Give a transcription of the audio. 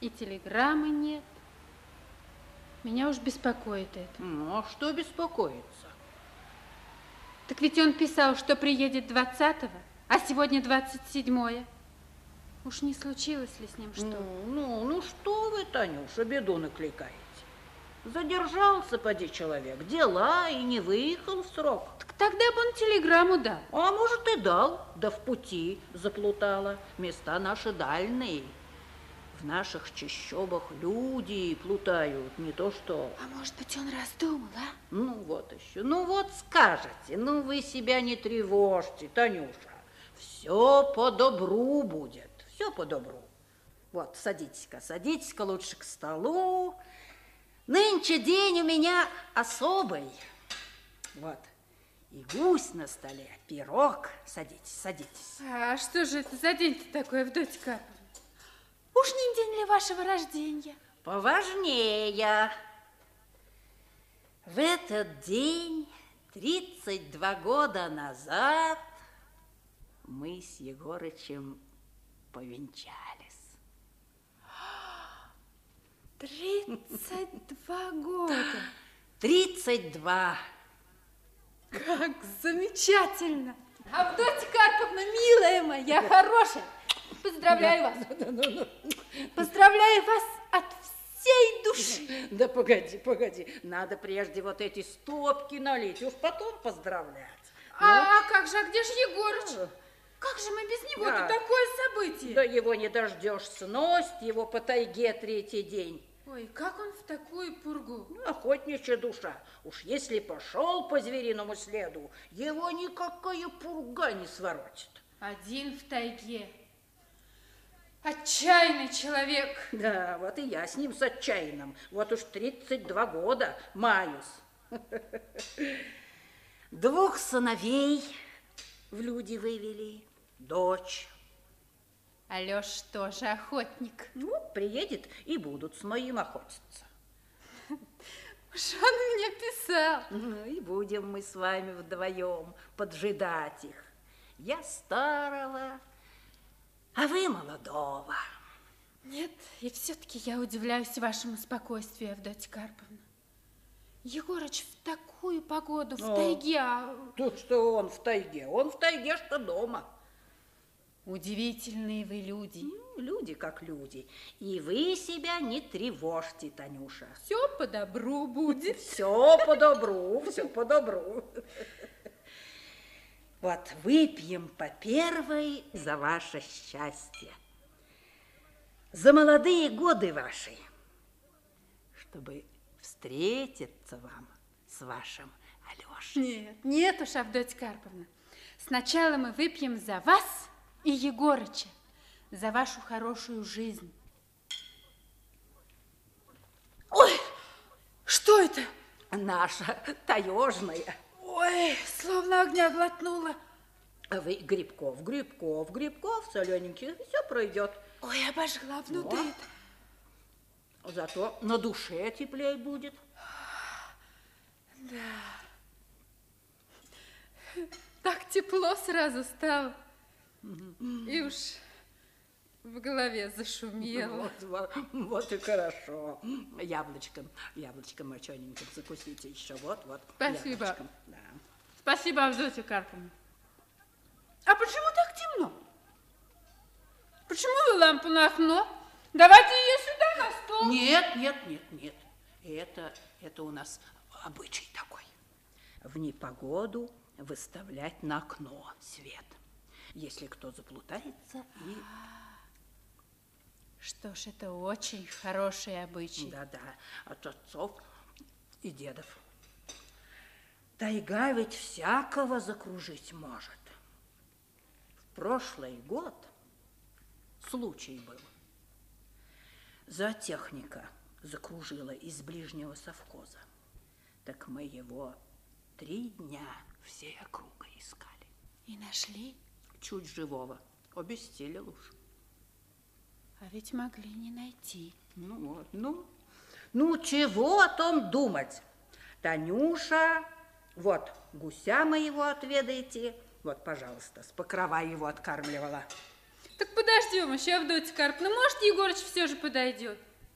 И телеграммы нет. Меня уж беспокоит это. Ну, а что беспокоиться? Так ведь он писал, что приедет 20-го, а сегодня 27-е. Уж не случилось ли с ним что? Ну, ну, ну что вы, Танюша, беду накликаете? Задержался, поди человек, дела и не выехал в срок. Так тогда бы он телеграмму дал. А может и дал, да в пути заплутала. Места наши дальние. В наших чащобах люди плутают, не то что... А может быть, он раздумал, а? Ну вот еще, ну вот скажете, ну вы себя не тревожьте, Танюша. Все по добру будет, все по добру. Вот, садитесь-ка, садитесь-ка лучше к столу. Нынче день у меня особый. Вот, и гусь на столе, пирог. Садитесь, садитесь. А что же это за день-то такой, Авдотья Карповна? Уж не день ли вашего рождения? Поважнее. В этот день, 32 года назад, мы с Егорычем повенчались. Тридцать два года. Тридцать два. Как замечательно! Авдотья Карповна, милая моя, хорошая, поздравляю вас. Поздравляю вас от всей души. Да погоди, погоди, надо прежде вот эти стопки налить, уж потом поздравлять. А, а как же, а где же Егорыч? Как же мы без него? Да. Это такое событие. Да его не дождешься, носит его по тайге третий день. Ой, как он в такую пургу? Ну, охотничья душа. Уж если пошел по звериному следу, его никакая пурга не своротит. Один в тайге. Отчаянный человек. Да, вот и я с ним с отчаянным. Вот уж 32 года маюсь. Двух сыновей в люди вывели, дочь. Алёш тоже охотник. Ну, приедет и будут с моим охотиться. Уж он мне писал. Ну и будем мы с вами вдвоем поджидать их. Я старого, а вы молодого. Нет, и все-таки я удивляюсь вашему спокойствию, Авдотья Карповна. Егорыч в такую погоду, в О. тайге, а Тут что он в тайге? Он в тайге, что дома. удивительные вы люди. Ну, люди как люди. И вы себя не тревожьте, Танюша. Все по добру будет. Все по добру, все по добру. Вот выпьем по первой за ваше счастье. За молодые годы ваши, чтобы встретиться вам с вашим Алешей. Нет, нет уж, Авдотья Карповна. Сначала мы выпьем за вас и Егорыча, за вашу хорошую жизнь. Ой, что это? Наша таежная. Ой, словно огня глотнула. А вы грибков, грибков, грибков солененьких, все пройдет. Ой, обожгла внутри. Зато на душе теплее будет. Так тепло сразу стало. И уж в голове зашумело. Вот, вот, вот и хорошо. Яблочком, яблочком мочененьким закусите еще. Вот, вот. Спасибо. яблочком, Да. Спасибо, Авдотья Карповна. А почему так темно? Почему вы лампу на окно? Давайте ее сюда, на стол. Нет, нет, нет, нет. Это, это у нас обычай такой. В непогоду выставлять на окно свет. Если кто заплутается и... Что ж, это очень хороший обычай. Да-да, от отцов и дедов. Тайга ведь всякого закружить может. В прошлый год случай был. Зоотехника закружила из ближнего совхоза. Так мы его три дня всей округой искали. И нашли, Чуть живого. Обестелил уж. а ведь могли не найти. Ну вот, ну, ну чего о том думать? Танюша, вот, гуся моего отведаете, вот, пожалуйста, с покрова его откармливала. Так подождем еще, Авдотья Карповна. Может, Егорыч все же подойдет.